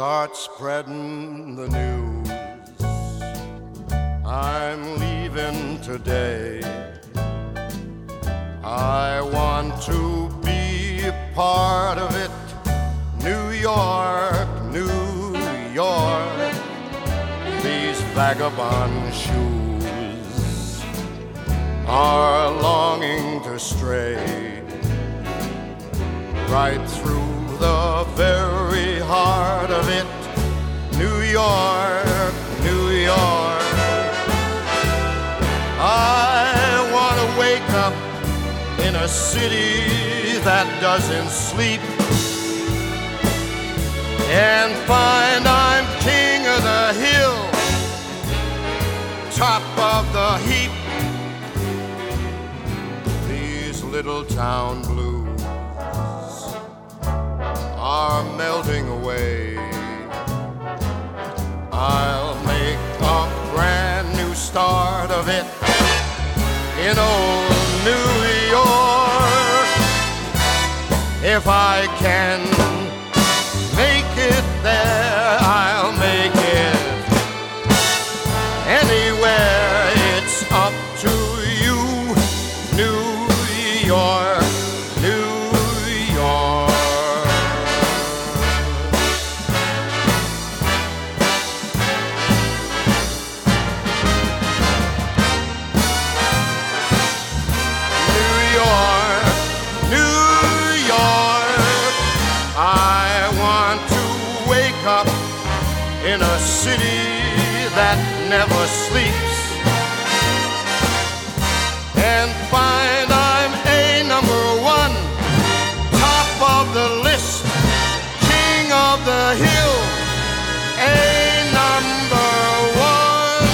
start spreading the news. I'm leaving today. I want to be a part of it. New York, New York. These vagabond shoes are longing to stray right through the very heart of it. New York, New York. I want to wake up in a city that doesn't sleep and find I'm king of the hill, top of the heap. These little town blues are melting away. Of it in old New York. If I can in a city that never sleeps and find I'm a number one, top of the list, king of the hill, a number one.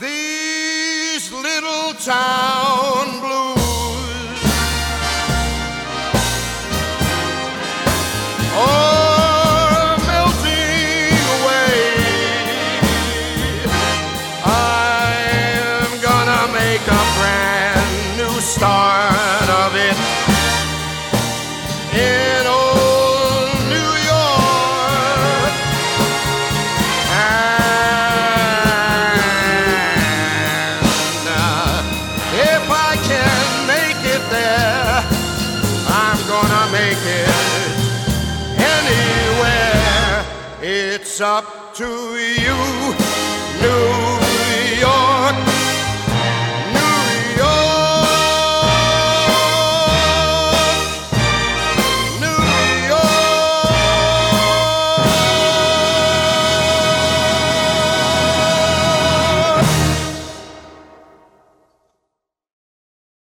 These little town start of it in old New York. And uh, if I can make it there, I'm gonna make it anywhere. It's up to you,